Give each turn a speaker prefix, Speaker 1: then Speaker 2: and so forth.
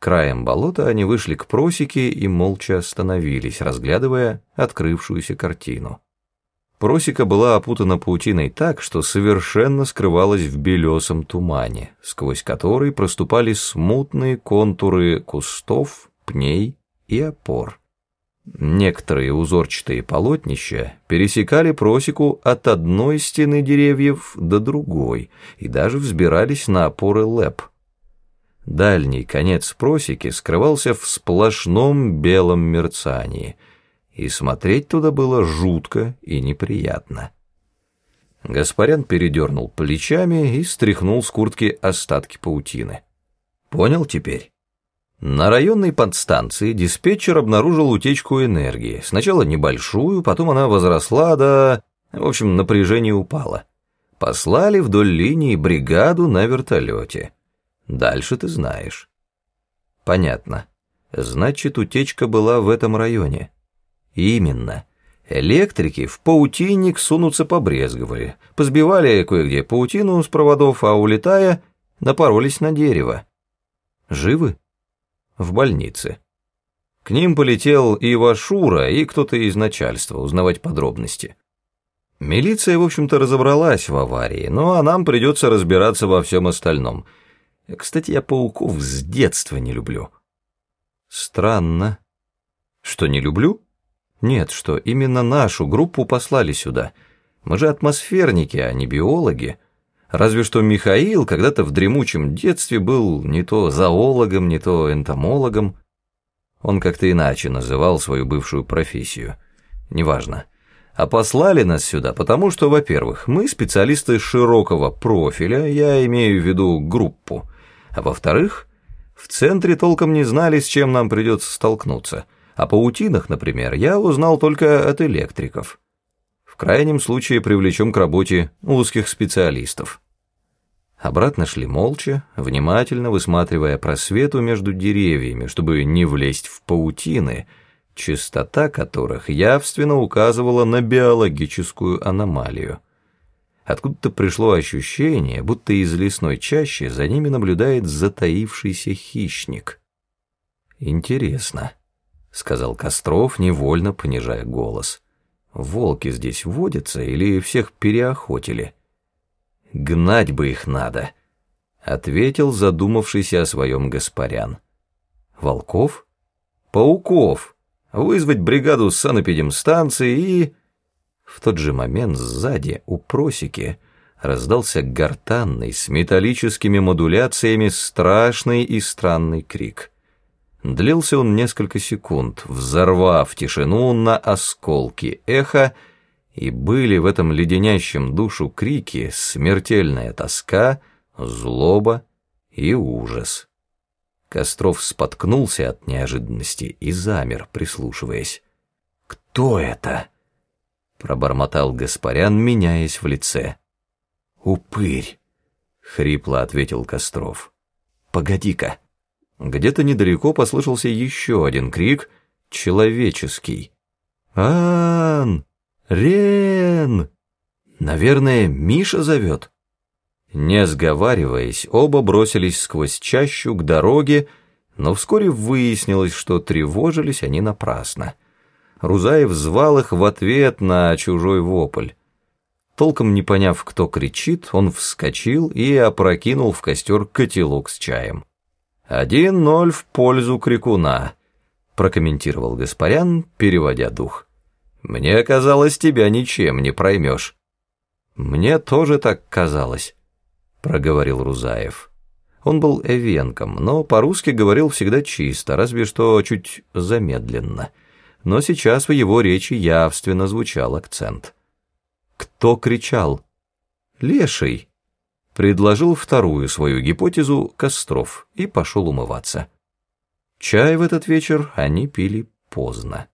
Speaker 1: Краем болота они вышли к просеке и молча остановились, разглядывая открывшуюся картину. Просека была опутана паутиной так, что совершенно скрывалась в белесом тумане, сквозь который проступали смутные контуры кустов, пней и опор. Некоторые узорчатые полотнища пересекали просеку от одной стены деревьев до другой и даже взбирались на опоры лэп. Дальний конец просеки скрывался в сплошном белом мерцании, и смотреть туда было жутко и неприятно. Гаспарян передернул плечами и стряхнул с куртки остатки паутины. Понял теперь? На районной подстанции диспетчер обнаружил утечку энергии. Сначала небольшую, потом она возросла до... В общем, напряжение упало. Послали вдоль линии бригаду на вертолете. Дальше ты знаешь. Понятно. Значит, утечка была в этом районе. Именно. Электрики в паутинник сунуться побрезговали, позбивали кое-где паутину с проводов, а улетая, напоролись на дерево. Живы? В больнице. К ним полетел и Вашура, и кто-то из начальства узнавать подробности. Милиция, в общем-то, разобралась в аварии, ну а нам придется разбираться во всем остальном — кстати, я пауков с детства не люблю. Странно. Что, не люблю? Нет, что именно нашу группу послали сюда. Мы же атмосферники, а не биологи. Разве что Михаил когда-то в дремучем детстве был не то зоологом, не то энтомологом. Он как-то иначе называл свою бывшую профессию. Неважно. А послали нас сюда, потому что, во-первых, мы специалисты широкого профиля, я имею в виду группу, а во-вторых, в центре толком не знали, с чем нам придется столкнуться. О паутинах, например, я узнал только от электриков. В крайнем случае привлечем к работе узких специалистов. Обратно шли молча, внимательно высматривая просвету между деревьями, чтобы не влезть в паутины, чистота которых явственно указывала на биологическую аномалию. Откуда-то пришло ощущение, будто из лесной чащи за ними наблюдает затаившийся хищник. «Интересно», — сказал Костров, невольно понижая голос. «Волки здесь водятся или всех переохотили?» «Гнать бы их надо», — ответил задумавшийся о своем Гаспарян. «Волков? Пауков! Вызвать бригаду с санэпидемстанции и...» В тот же момент сзади, у просеки, раздался гортанный, с металлическими модуляциями страшный и странный крик. Длился он несколько секунд, взорвав тишину на осколки эха, и были в этом леденящем душу крики смертельная тоска, злоба и ужас. Костров споткнулся от неожиданности и замер, прислушиваясь. «Кто это?» Пробормотал Гаспарян, меняясь в лице. «Упырь!» — хрипло ответил Костров. «Погоди-ка!» Где-то недалеко послышался еще один крик, человеческий. «Ан! Рен!» «Наверное, Миша зовет?» Не сговариваясь, оба бросились сквозь чащу к дороге, но вскоре выяснилось, что тревожились они напрасно. Рузаев звал их в ответ на чужой вопль. Толком не поняв, кто кричит, он вскочил и опрокинул в костер котелок с чаем. «Один ноль в пользу крикуна», — прокомментировал Гаспарян, переводя дух. «Мне казалось, тебя ничем не проймешь». «Мне тоже так казалось», — проговорил Рузаев. Он был эвенком, но по-русски говорил всегда чисто, разве что чуть замедленно — но сейчас в его речи явственно звучал акцент. «Кто кричал?» «Леший», — предложил вторую свою гипотезу Костров и пошел умываться. Чай в этот вечер они пили поздно.